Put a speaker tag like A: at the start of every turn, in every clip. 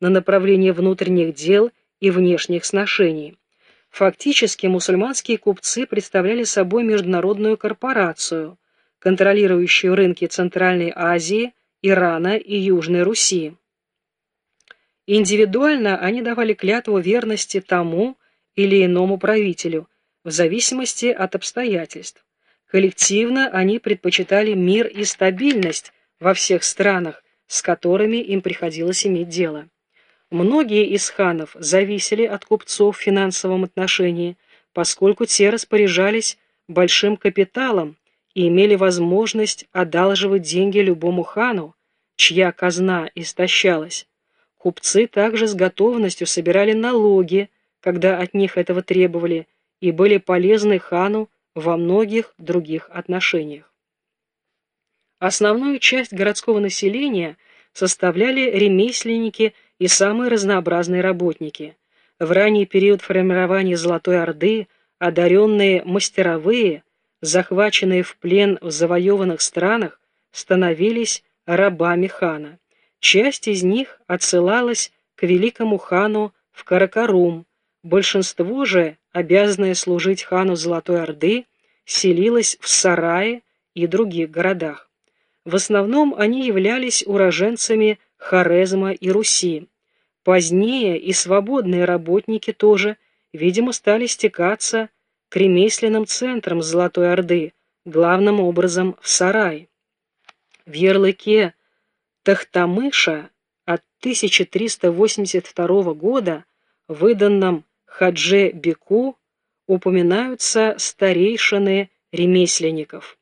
A: на направление внутренних дел и внешних сношений. Фактически мусульманские купцы представляли собой международную корпорацию, контролирующую рынки Центральной Азии, Ирана и Южной Руси. Индивидуально они давали клятву верности тому или иному правителю, в зависимости от обстоятельств. Коллективно они предпочитали мир и стабильность во всех странах, с которыми им приходилось иметь дело. Многие из ханов зависели от купцов в финансовом отношении, поскольку те распоряжались большим капиталом и имели возможность одалживать деньги любому хану, чья казна истощалась. Купцы также с готовностью собирали налоги, когда от них этого требовали, и были полезны хану во многих других отношениях. Основную часть городского населения составляли ремесленники и самые разнообразные работники. В ранний период формирования Золотой Орды одаренные мастеровые, захваченные в плен в завоеванных странах, становились рабами хана. Часть из них отсылалась к великому хану в Каракарум, большинство же, обязанное служить хану Золотой Орды, селилось в Сарае и других городах. В основном они являлись уроженцами Хорезма и Руси. Позднее и свободные работники тоже, видимо, стали стекаться к ремесленным центрам Золотой Орды, главным образом в Сарай. В ярлыке Тахтамыша от 1382 года, выданном Хадже Беку, упоминаются старейшины ремесленников.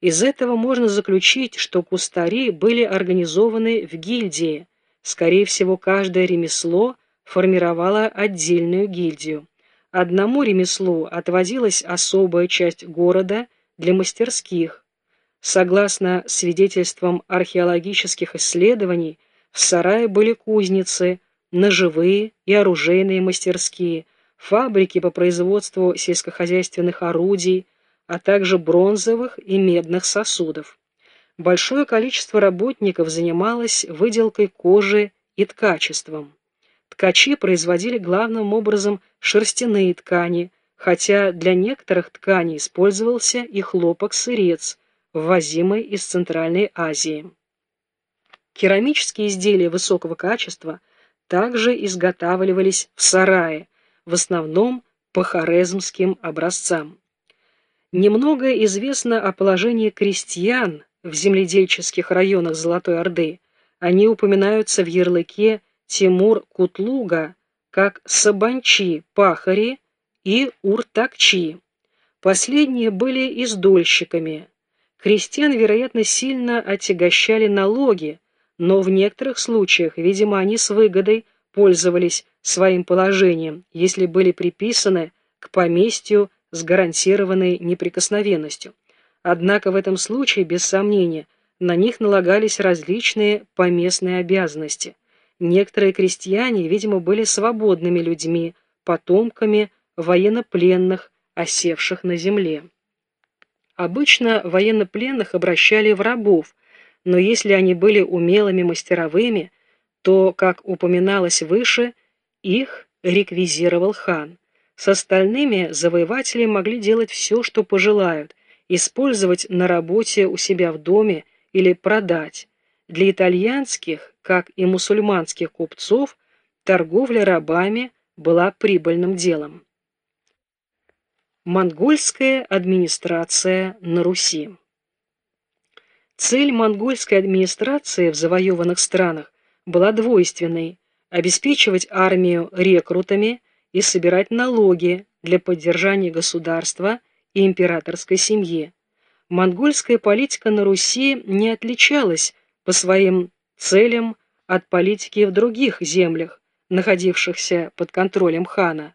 A: Из этого можно заключить, что кустари были организованы в гильдии, скорее всего, каждое ремесло формировало отдельную гильдию. Одному ремеслу отводилась особая часть города для мастерских, Согласно свидетельствам археологических исследований, в сарае были кузницы, ножевые и оружейные мастерские, фабрики по производству сельскохозяйственных орудий, а также бронзовых и медных сосудов. Большое количество работников занималось выделкой кожи и ткачеством. Ткачи производили главным образом шерстяные ткани, хотя для некоторых тканей использовался и хлопок-сырец – ввозимой из Центральной Азии. Керамические изделия высокого качества также изготавливались в сарае, в основном по хорезмским образцам. Немного известно о положении крестьян в земледельческих районах Золотой Орды. Они упоминаются в ярлыке Тимур Кутлуга как сабанчи, пахари и уртакчи. Последние были издольщиками, Крестьян, вероятно, сильно отягощали налоги, но в некоторых случаях, видимо, они с выгодой пользовались своим положением, если были приписаны к поместью с гарантированной неприкосновенностью. Однако в этом случае, без сомнения, на них налагались различные поместные обязанности. Некоторые крестьяне, видимо, были свободными людьми, потомками военнопленных, осевших на земле. Обычно военнопленных обращали в рабов, но если они были умелыми мастеровыми, то, как упоминалось выше, их реквизировал хан. С остальными завоеватели могли делать все, что пожелают, использовать на работе у себя в доме или продать. Для итальянских, как и мусульманских купцов, торговля рабами была прибыльным делом. Монгольская администрация на Руси. Цель монгольской администрации в завоеванных странах была двойственной – обеспечивать армию рекрутами и собирать налоги для поддержания государства и императорской семьи. Монгольская политика на Руси не отличалась по своим целям от политики в других землях, находившихся под контролем хана.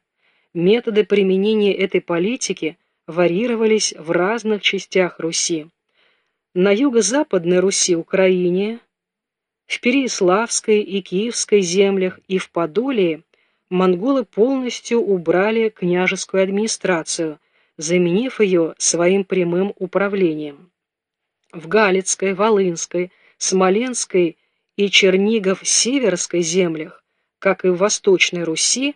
A: Методы применения этой политики варьировались в разных частях Руси. На юго-западной Руси, Украине, в Переяславской и Киевской землях и в Подолии монголы полностью убрали княжескую администрацию, заменив ее своим прямым управлением. В Галицкой, Волынской, Смоленской и Чернигов-Северской землях как и в Восточной Руси,